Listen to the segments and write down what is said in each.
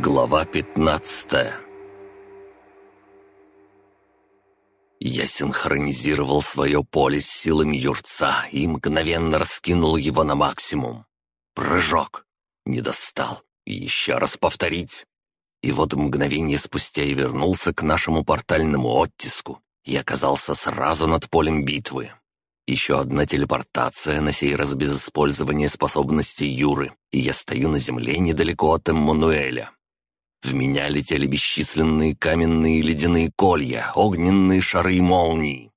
Глава 15 Я синхронизировал свое поле с силами юрца и мгновенно раскинул его на максимум. Прыжок. Не достал. Еще раз повторить. И вот мгновение спустя я вернулся к нашему портальному оттиску и оказался сразу над полем битвы. Еще одна телепортация, на сей раз без использования способностей Юры, и я стою на земле недалеко от Эммануэля. В меня летели бесчисленные каменные ледяные колья, огненные шары и молнии.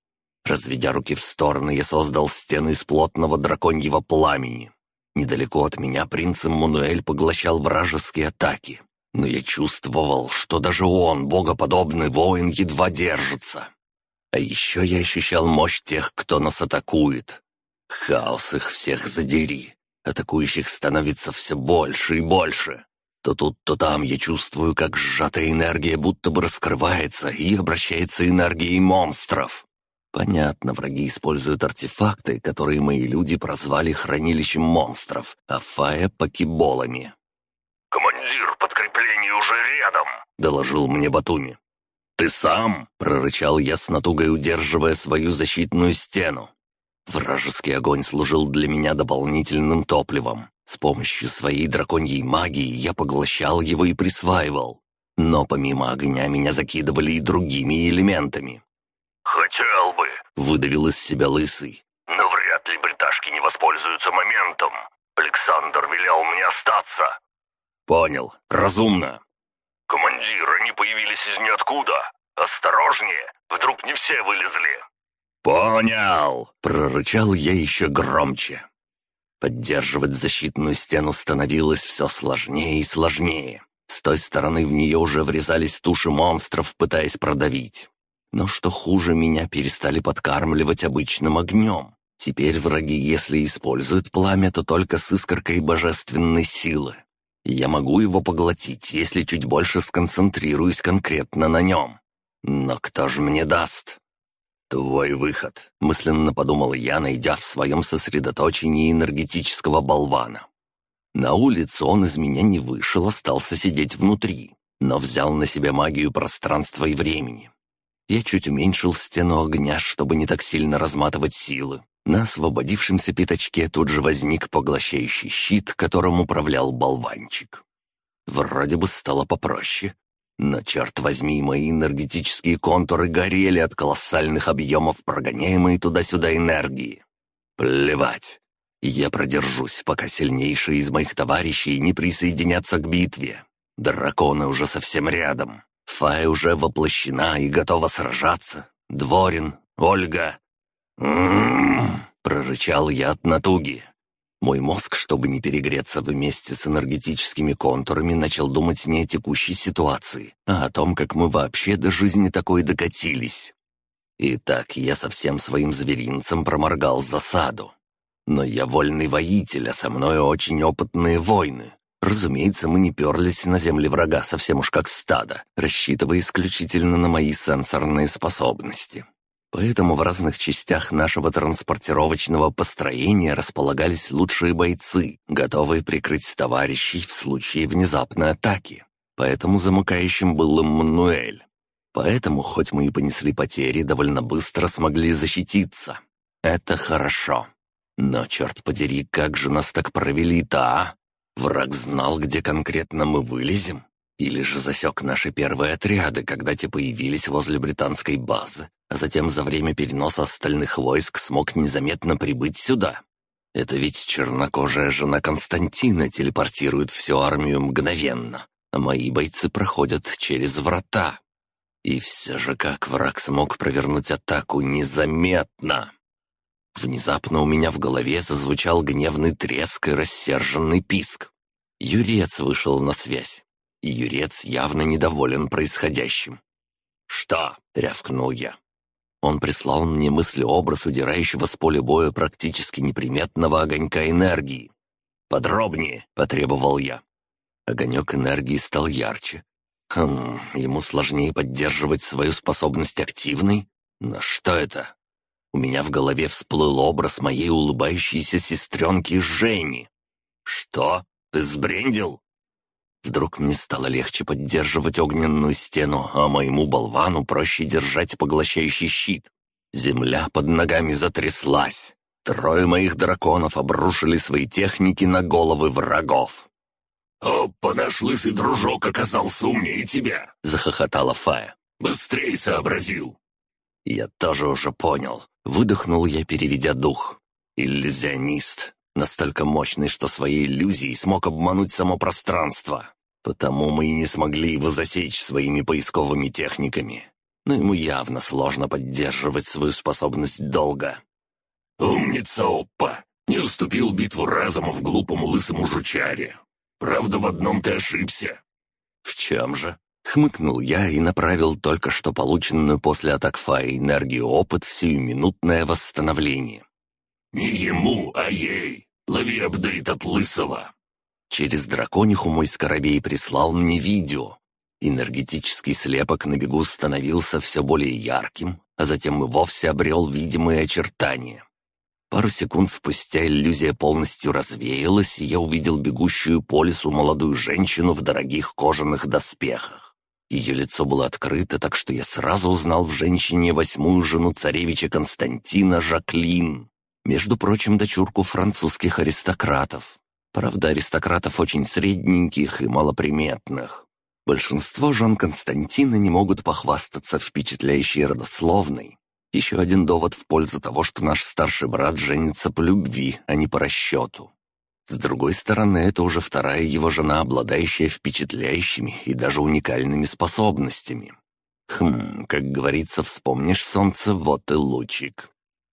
Разведя руки в стороны, я создал стену из плотного драконьего пламени. Недалеко от меня принц Эммануэль поглощал вражеские атаки. Но я чувствовал, что даже он, богоподобный воин, едва держится. А еще я ощущал мощь тех, кто нас атакует. Хаос их всех задери. Атакующих становится все больше и больше. То тут, то там я чувствую, как сжатая энергия будто бы раскрывается и обращается энергией монстров. Понятно, враги используют артефакты, которые мои люди прозвали хранилищем монстров, а Фая — покеболами. «Командир, подкрепление уже рядом», — доложил мне Батуми. «Ты сам?» — прорычал я с натугой, удерживая свою защитную стену. Вражеский огонь служил для меня дополнительным топливом. С помощью своей драконьей магии я поглощал его и присваивал. Но помимо огня меня закидывали и другими элементами. «Хотел бы», — выдавил из себя лысый. «Но вряд ли бриташки не воспользуются моментом. Александр велел мне остаться». «Понял. Разумно». «Командир, они появились из ниоткуда. Осторожнее, вдруг не все вылезли». «Понял!» — прорычал я еще громче. Поддерживать защитную стену становилось все сложнее и сложнее. С той стороны в нее уже врезались туши монстров, пытаясь продавить. Но что хуже, меня перестали подкармливать обычным огнем. Теперь враги, если используют пламя, то только с искоркой божественной силы. Я могу его поглотить, если чуть больше сконцентрируюсь конкретно на нем. Но кто же мне даст? «Твой выход», — мысленно подумал я, найдя в своем сосредоточении энергетического болвана. На улицу он из меня не вышел, остался сидеть внутри, но взял на себя магию пространства и времени. Я чуть уменьшил стену огня, чтобы не так сильно разматывать силы. На освободившемся пятачке тут же возник поглощающий щит, которым управлял болванчик. Вроде бы стало попроще, но, черт возьми, мои энергетические контуры горели от колоссальных объемов прогоняемой туда-сюда энергии. Плевать. Я продержусь, пока сильнейшие из моих товарищей не присоединятся к битве. Драконы уже совсем рядом. Фая уже воплощена и готова сражаться. Дворин, Ольга. «М-м-м», прорычал я от натуги. Мой мозг, чтобы не перегреться вместе с энергетическими контурами, начал думать не о текущей ситуации, а о том, как мы вообще до жизни такой докатились. Итак, я со всем своим зверинцем проморгал засаду. Но я вольный воитель, а со мной очень опытные воины. Разумеется, мы не перлись на земли врага совсем уж как стадо, рассчитывая исключительно на мои сенсорные способности. Поэтому в разных частях нашего транспортировочного построения располагались лучшие бойцы, готовые прикрыть товарищей в случае внезапной атаки. Поэтому замыкающим был Эммануэль. Поэтому, хоть мы и понесли потери, довольно быстро смогли защититься. Это хорошо. Но, черт подери, как же нас так провели-то, а? Враг знал, где конкретно мы вылезем? Или же засек наши первые отряды, когда те появились возле британской базы, а затем за время переноса остальных войск смог незаметно прибыть сюда. Это ведь чернокожая жена Константина телепортирует всю армию мгновенно, а мои бойцы проходят через врата. И все же как враг смог провернуть атаку незаметно? Внезапно у меня в голове зазвучал гневный треск и рассерженный писк. Юрец вышел на связь. И Юрец явно недоволен происходящим. «Что?» — рявкнул я. Он прислал мне мыслеобраз удирающего с поля боя практически неприметного огонька энергии. «Подробнее», — потребовал я. Огонек энергии стал ярче. Хм, ему сложнее поддерживать свою способность активной? Но что это? У меня в голове всплыл образ моей улыбающейся сестренки Жени. «Что? Ты сбрендил?» Вдруг мне стало легче поддерживать огненную стену, а моему болвану проще держать поглощающий щит. Земля под ногами затряслась. Трое моих драконов обрушили свои техники на головы врагов. «Опа, наш лысый дружок оказался умнее тебя!» — захохотала Фая. «Быстрее сообразил!» Я тоже уже понял. Выдохнул я, переведя дух. Иллюзионист. Настолько мощный, что своей иллюзией смог обмануть само пространство. Потому мы и не смогли его засечь своими поисковыми техниками. Но ему явно сложно поддерживать свою способность долго. «Умница, Оппа! Не уступил битву разума глупому лысому жучаре. Правда, в одном ты ошибся». «В чем же?» — хмыкнул я и направил только что полученную после атак Фаи энергию опыт в сиюминутное восстановление. «Не ему, а ей! Лови апдейт от Лысого!» Через дракониху мой скоробей прислал мне видео. Энергетический слепок на бегу становился все более ярким, а затем и вовсе обрел видимые очертания. Пару секунд спустя иллюзия полностью развеялась, и я увидел бегущую по лесу молодую женщину в дорогих кожаных доспехах. Ее лицо было открыто, так что я сразу узнал в женщине восьмую жену царевича Константина Жаклин. Между прочим, дочурку французских аристократов. Правда, аристократов очень средненьких и малоприметных. Большинство жен Константина не могут похвастаться впечатляющей родословной. Еще один довод в пользу того, что наш старший брат женится по любви, а не по расчету. С другой стороны, это уже вторая его жена, обладающая впечатляющими и даже уникальными способностями. Хм, как говорится, вспомнишь солнце, вот и лучик.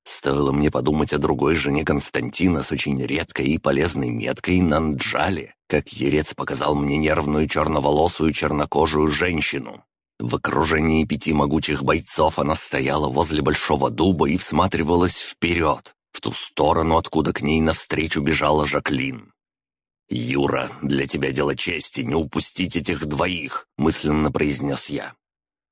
Стоило мне подумать о другой жене Константина с очень редкой и полезной меткой на Нджале, как Ерец показал мне нервную черноволосую чернокожую женщину. В окружении пяти могучих бойцов она стояла возле большого дуба и всматривалась вперед, в ту сторону, откуда к ней навстречу бежала Жаклин. «Юра, для тебя дело чести не упустить этих двоих», — мысленно произнес я.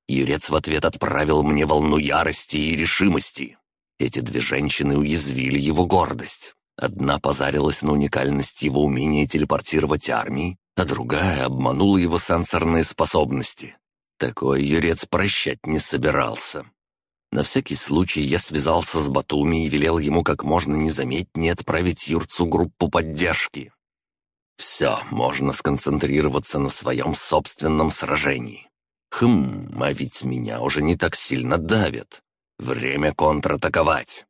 Юрец в ответ отправил мне волну ярости и решимости. Эти две женщины уязвили его гордость. Одна позарилась на уникальность его умения телепортировать армии, а другая обманула его сенсорные способности. Такой юрец прощать не собирался. На всякий случай я связался с Батуми и велел ему как можно незаметнее отправить Юрцу группу поддержки. Все, можно сконцентрироваться на своем собственном сражении. Хм, а ведь меня уже не так сильно давят. Время контратаковать.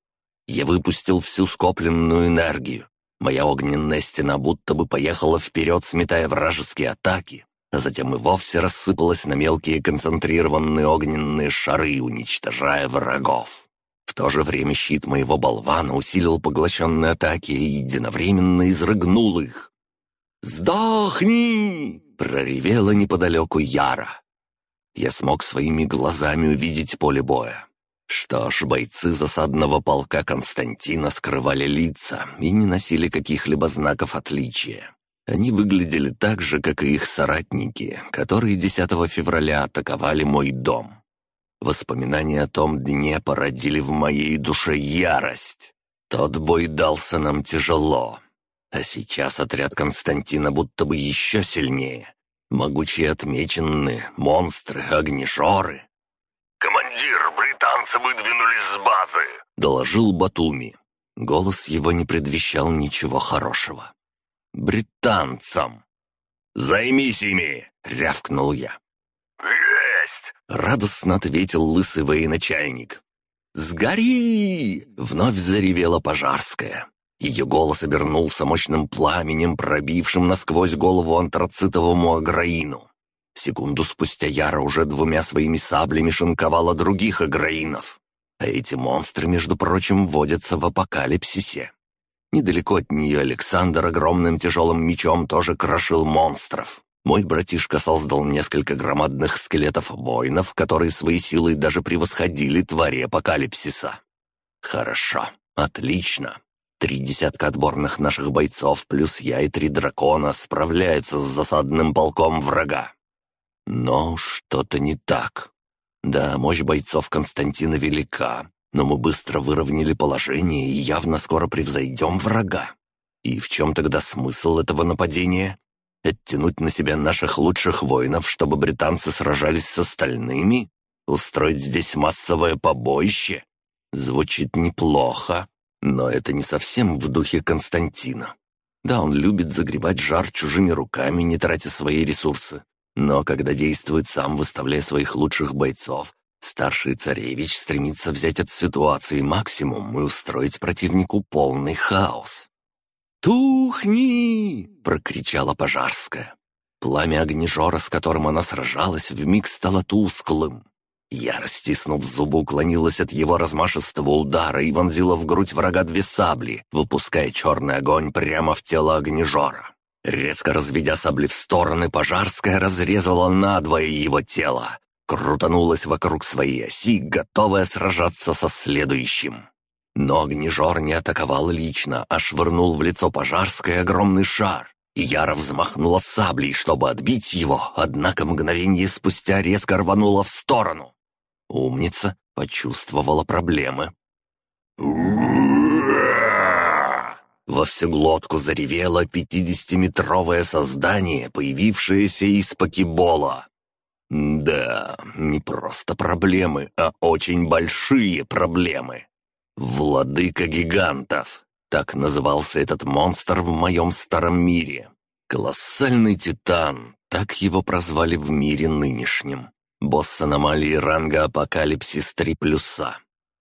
Я выпустил всю скопленную энергию. Моя огненная стена будто бы поехала вперед, сметая вражеские атаки, а затем и вовсе рассыпалась на мелкие концентрированные огненные шары, уничтожая врагов. В то же время щит моего болвана усилил поглощенные атаки и единовременно изрыгнул их. «Сдохни!» — проревела неподалеку Яра. Я смог своими глазами увидеть поле боя. Что ж, бойцы засадного полка Константина скрывали лица и не носили каких-либо знаков отличия. Они выглядели так же, как и их соратники, которые 10 февраля атаковали мой дом. Воспоминания о том дне породили в моей душе ярость. Тот бой дался нам тяжело. А сейчас отряд Константина будто бы еще сильнее. Могучие отмеченные, монстры, огнешоры. «Командир, британцы выдвинулись с базы!» — доложил Батуми. Голос его не предвещал ничего хорошего. «Британцам!» «Займись ими!» — рявкнул я. «Есть!» — радостно ответил лысый военачальник. «Сгори!» — вновь заревела пожарская. Ее голос обернулся мощным пламенем, пробившим насквозь голову антрацитовому аграину. Секунду спустя Яра уже двумя своими саблями шинковала других аграинов. А эти монстры, между прочим, водятся в апокалипсисе. Недалеко от нее Александр огромным тяжелым мечом тоже крошил монстров. Мой братишка создал несколько громадных скелетов воинов, которые своей силой даже превосходили твари апокалипсиса. Хорошо, отлично. Три десятка отборных наших бойцов, плюс я и три дракона справляются с засадным полком врага. Но что-то не так. Да, мощь бойцов Константина велика, но мы быстро выровняли положение и явно скоро превзойдем врага. И в чем тогда смысл этого нападения? Оттянуть на себя наших лучших воинов, чтобы британцы сражались с остальными? Устроить здесь массовое побоище? Звучит неплохо, но это не совсем в духе Константина. Да, он любит загребать жар чужими руками, не тратя свои ресурсы. Но когда действует сам, выставляя своих лучших бойцов, старший царевич стремится взять от ситуации максимум и устроить противнику полный хаос. «Тухни!» — прокричала Пожарская. Пламя огнежора, с которым она сражалась, вмиг стало тусклым. Я, стиснув зубы, уклонилась от его размашистого удара и вонзила в грудь врага две сабли, выпуская черный огонь прямо в тело огнежора. Резко разведя сабли в стороны, Пожарская разрезала надвое его тело, крутанулась вокруг своей оси, готовая сражаться со следующим. Но огнежор не атаковал лично, а швырнул в лицо Пожарской огромный шар. Яра взмахнула саблей, чтобы отбить его, однако мгновение спустя резко рванула в сторону. Умница почувствовала проблемы. Во всю глотку заревело пятидесятиметровое создание, появившееся из покебола. Да, не просто проблемы, а очень большие проблемы. Владыка гигантов. Так назывался этот монстр в моем старом мире. Колоссальный титан, так его прозвали в мире нынешнем. Босс аномалии ранга Апокалипсис 3 плюса.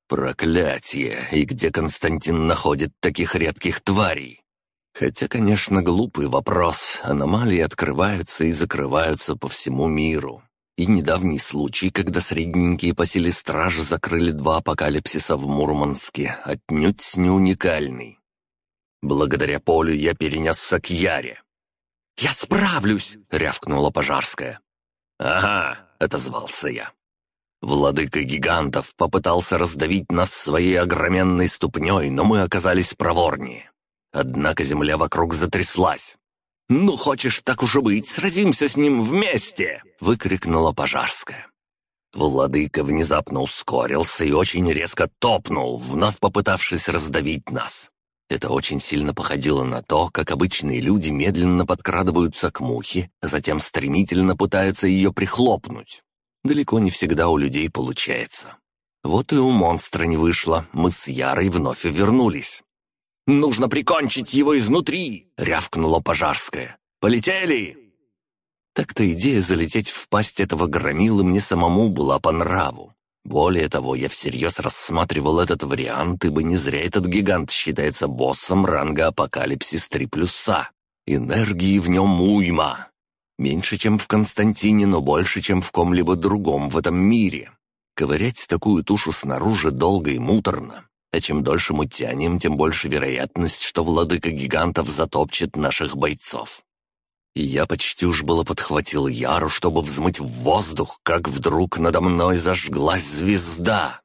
Проклятие! И где Константин находит таких редких тварей? Хотя, конечно, глупый вопрос. Аномалии открываются и закрываются по всему миру. И недавний случай, когда средненькие по силе стражи закрыли два апокалипсиса в Мурманске, отнюдь не уникальный. Благодаря полю я перенесся к Яре. «Я справлюсь!» — рявкнула Пожарская. «Ага, — отозвался я. Владыка гигантов попытался раздавить нас своей огроменной ступней, но мы оказались проворнее. Однако земля вокруг затряслась. «Ну, хочешь так уж и быть, сразимся с ним вместе!» — выкрикнула Пожарская. Владыка внезапно ускорился и очень резко топнул, вновь попытавшись раздавить нас. Это очень сильно походило на то, как обычные люди медленно подкрадываются к мухе, а затем стремительно пытаются ее прихлопнуть. Далеко не всегда у людей получается. Вот и у монстра не вышло, мы с Ярой вновь вернулись. «Нужно прикончить его изнутри!» — рявкнула Пожарская. «Полетели!» Так-то идея залететь в пасть этого громилы мне самому была по нраву. Более того, я всерьез рассматривал этот вариант, ибо не зря этот гигант считается боссом ранга Апокалипсис 3 плюса. Энергии в нем уйма. Меньше, чем в Константине, но больше, чем в ком-либо другом в этом мире. Ковырять такую тушу снаружи долго и муторно. А чем дольше мы тянем, тем больше вероятность, что владыка гигантов затопчет наших бойцов. И я почти уж было подхватил Яру, чтобы взмыть в воздух, как вдруг надо мной зажглась звезда.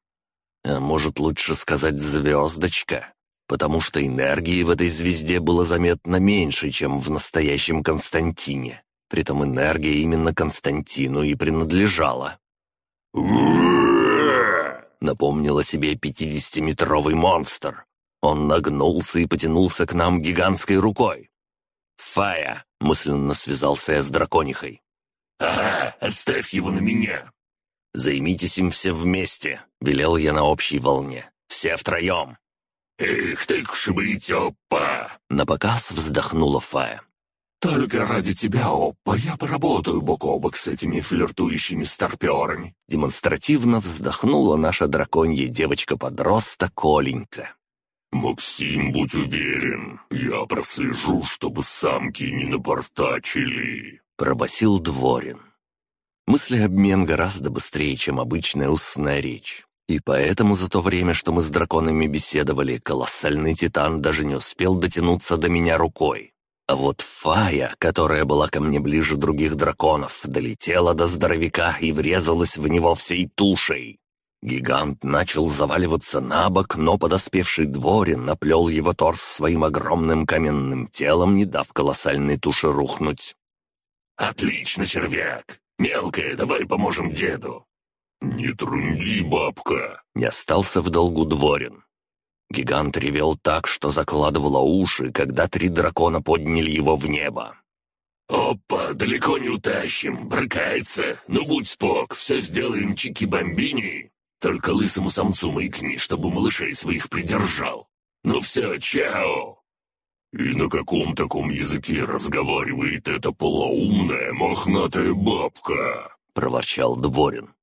А может, лучше сказать «звездочка», потому что энергии в этой звезде было заметно меньше, чем в настоящем Константине. Притом энергия именно Константину и принадлежала. Напомнил о себе пятидесятиметровый монстр. Он нагнулся и потянулся к нам гигантской рукой. «Фая!» — мысленно связался я с драконихой. «Ага, оставь его на меня!» «Займитесь им все вместе», — велел я на общей волне. «Все втроем». «Эх ты, кшибыть, опа!» — напоказ вздохнула Фая. «Только ради тебя, опа, я поработаю бок о бок с этими флиртующими старперами!» Демонстративно вздохнула наша драконья девочка-подросток Коленька. «Максим, будь уверен, я прослежу, чтобы самки не напортачили», — пробасил Дворин. Мыслеобмен гораздо быстрее, чем обычная устная речь. И поэтому за то время, что мы с драконами беседовали, колоссальный титан даже не успел дотянуться до меня рукой. А вот Фая, которая была ко мне ближе других драконов, долетела до здоровяка и врезалась в него всей тушей. Гигант начал заваливаться на бок, но подоспевший дворин наплел его торс своим огромным каменным телом, не дав колоссальной туше рухнуть. «Отлично, червяк! Мелкая, давай поможем деду!» «Не трунди, бабка!» — не остался в долгу дворин. Гигант ревел так, что закладывало уши, когда три дракона подняли его в небо. «Опа, далеко не утащим, брыкается. Ну будь спок, все сделаем чики-бомбини. Только лысому самцу маякни, чтобы малышей своих придержал. Ну все, чао!» «И на каком таком языке разговаривает эта полоумная мохнатая бабка?» — проворчал Дворин.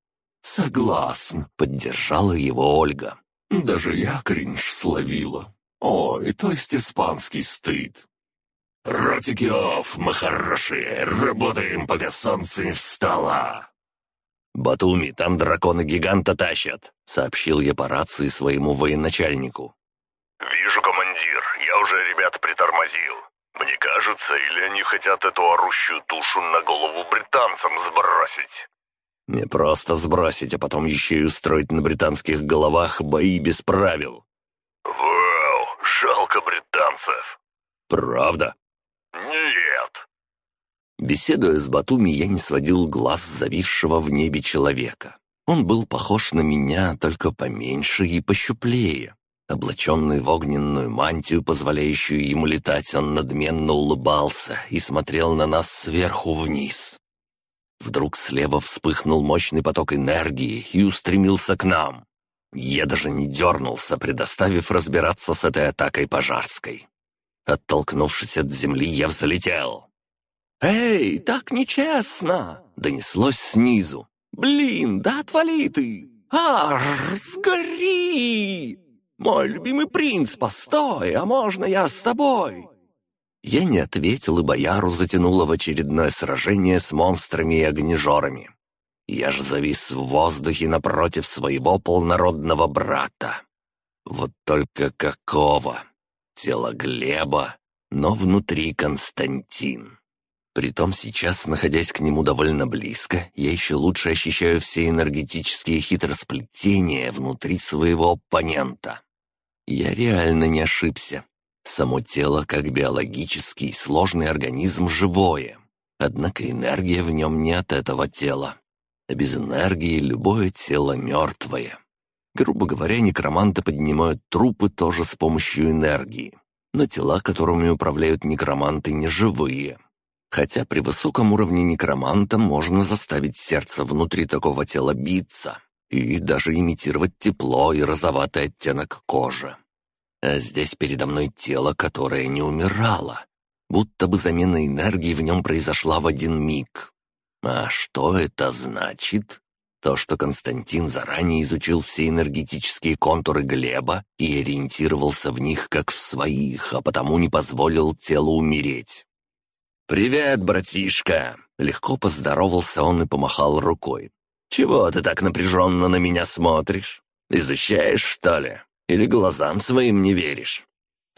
«Согласен», — поддержала его Ольга. «Даже я кринж словила. Ой, то есть испанский стыд. «Ротики оф, мы хорошие, работаем, пока солнце не встало!» «Батуми, там дракона-гиганта тащат», — сообщил я по рации своему военачальнику. «Вижу, командир, я уже ребят притормозил. Мне кажется, или они хотят эту орущую тушу на голову британцам сбросить?» «Не просто сбросить, а потом еще и устроить на британских головах бои без правил». «Вау, жалко британцев». «Правда?» «Нет». Беседуя с Батуми, я не сводил глаз зависшего в небе человека. Он был похож на меня, только поменьше и пощуплее. Облаченный в огненную мантию, позволяющую ему летать, он надменно улыбался и смотрел на нас сверху вниз. Вдруг слева вспыхнул мощный поток энергии и устремился к нам. Я даже не дернулся, предоставив разбираться с этой атакой пожарской. Оттолкнувшись от земли, я взлетел. «Эй, так нечестно!» — донеслось снизу. «Блин, да отвали ты! Ар, сгори! Мой любимый принц, постой, а можно я с тобой?» Я не ответил, и бояру затянуло в очередное сражение с монстрами и огнежорами. Я же завис в воздухе напротив своего полнородного брата. Вот только какого? Тело Глеба, но внутри Константин. Притом сейчас, находясь к нему довольно близко, я еще лучше ощущаю все энергетические хитросплетения внутри своего оппонента. Я реально не ошибся. Само тело, как биологический сложный организм, живое. Однако энергия в нем не от этого тела. А без энергии любое тело мертвое. Грубо говоря, некроманты поднимают трупы тоже с помощью энергии. Но тела, которыми управляют некроманты, не живые. Хотя при высоком уровне некроманта можно заставить сердце внутри такого тела биться и даже имитировать тепло и розоватый оттенок кожи. А здесь передо мной тело, которое не умирало, будто бы замена энергии в нем произошла в один миг. А что это значит? То, что Константин заранее изучил все энергетические контуры Глеба и ориентировался в них как в своих, а потому не позволил телу умереть. «Привет, братишка!» — легко поздоровался он и помахал рукой. «Чего ты так напряженно на меня смотришь? Изучаешь, что ли? Или глазам своим не веришь?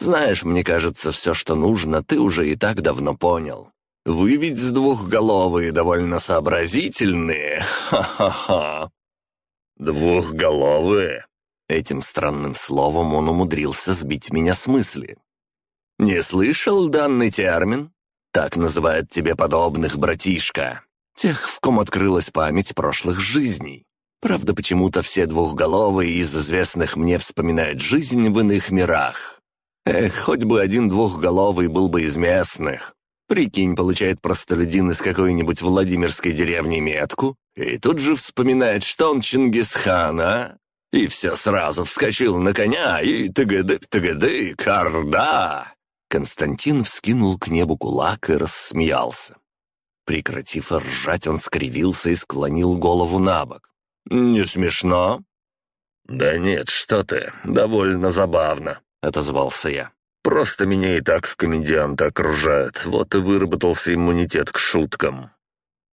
Знаешь, мне кажется, все, что нужно, ты уже и так давно понял. Вы ведь с двухголовые довольно сообразительные. Ха-ха-ха. Двухголовые? Этим странным словом он умудрился сбить меня с мысли. Не слышал данный термин? Так называют тебе подобных, братишка. Тех, в ком открылась память прошлых жизней. Правда, почему-то все двухголовые из известных мне вспоминают жизнь в иных мирах. Эх, хоть бы один двухголовый был бы из местных. Прикинь, получает простолюдин из какой-нибудь Владимирской деревни метку, и тут же вспоминает, что он Чингисхан, а? И все сразу вскочил на коня, и тыгадык-тыгадык, карда. Константин вскинул к небу кулак и рассмеялся. Прекратив ржать, он скривился и склонил голову на бок. «Не смешно?» «Да нет, что ты, довольно забавно», — отозвался я. Просто меня и так комедианты окружают, вот и выработался иммунитет к шуткам.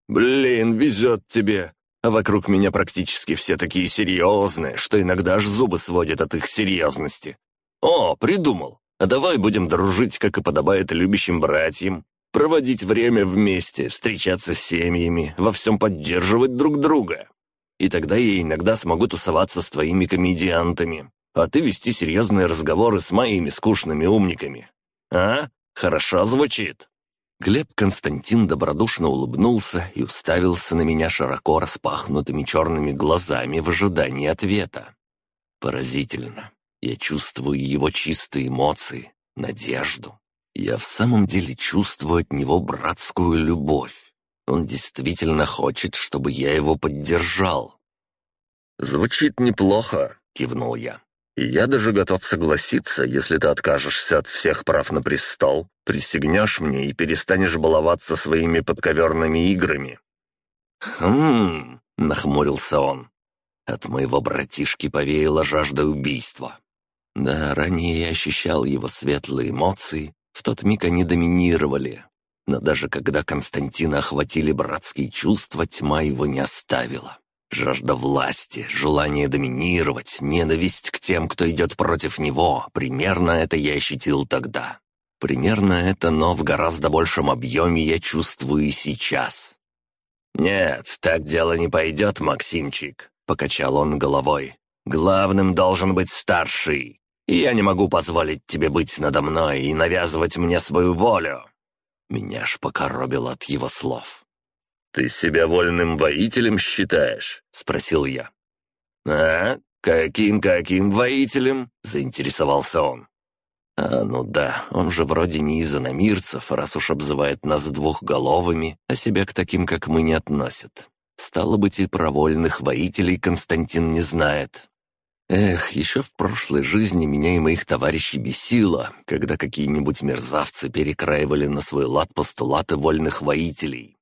Блин, везет тебе. А вокруг меня практически все такие серьезные, что иногда аж зубы сводят от их серьезности. О, придумал. А давай будем дружить, как и подобает любящим братьям. Проводить время вместе, встречаться с семьями, во всем поддерживать друг друга. И тогда я иногда смогу тусоваться с твоими комедиантами а ты вести серьезные разговоры с моими скучными умниками. А? Хорошо звучит?» Глеб Константин добродушно улыбнулся и уставился на меня широко распахнутыми черными глазами в ожидании ответа. Поразительно. Я чувствую его чистые эмоции, надежду. Я в самом деле чувствую от него братскую любовь. Он действительно хочет, чтобы я его поддержал. «Звучит неплохо», — кивнул я. «И я даже готов согласиться, если ты откажешься от всех прав на престол, присягнешь мне и перестанешь баловаться своими подковерными играми». «Хм...» — нахмурился он. От моего братишки повеяло жажда убийства. Да, ранее я ощущал его светлые эмоции, в тот миг они доминировали. Но даже когда Константина охватили братские чувства, тьма его не оставила. Жажда власти, желание доминировать, ненависть к тем, кто идет против него, примерно это я ощутил тогда. Примерно это, но в гораздо большем объеме я чувствую и сейчас. «Нет, так дело не пойдет, Максимчик», — покачал он головой. «Главным должен быть старший я не могу позволить тебе быть надо мной и навязывать мне свою волю». Меня ж покоробило от его слов. «Ты себя вольным воителем считаешь?» — спросил я. «А? Каким-каким воителем?» — заинтересовался он. «А, ну да, он же вроде не из иномирцев, раз уж обзывает нас двухголовыми, а себя к таким, как мы, не относит. Стало быть, и про вольных воителей Константин не знает. Эх, еще в прошлой жизни меня и моих товарищей бесило, когда какие-нибудь мерзавцы перекраивали на свой лад постулаты вольных воителей.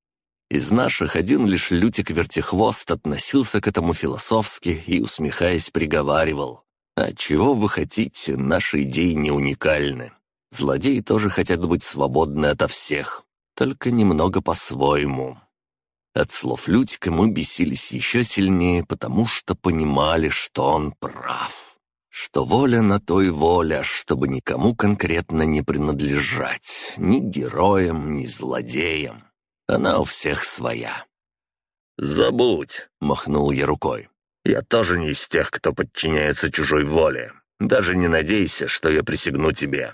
Из наших один лишь Лютик Вертихвост относился к этому философски и, усмехаясь, приговаривал. «А чего вы хотите? Наши идеи не уникальны. Злодеи тоже хотят быть свободны ото всех, только немного по-своему». От слов Лютика мы бесились еще сильнее, потому что понимали, что он прав. Что воля на то и воля, чтобы никому конкретно не принадлежать, ни героям, ни злодеям. Она у всех своя. «Забудь», — махнул я рукой. «Я тоже не из тех, кто подчиняется чужой воле. Даже не надейся, что я присягну тебе».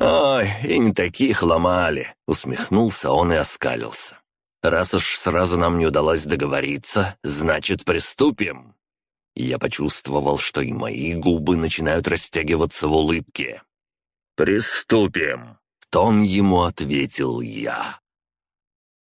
«Ой, и не таких ломали», — усмехнулся он и оскалился. Раз уж сразу нам не удалось договориться, значит, приступим». Я почувствовал, что и мои губы начинают растягиваться в улыбке. «Приступим!» — в тон ему ответил я.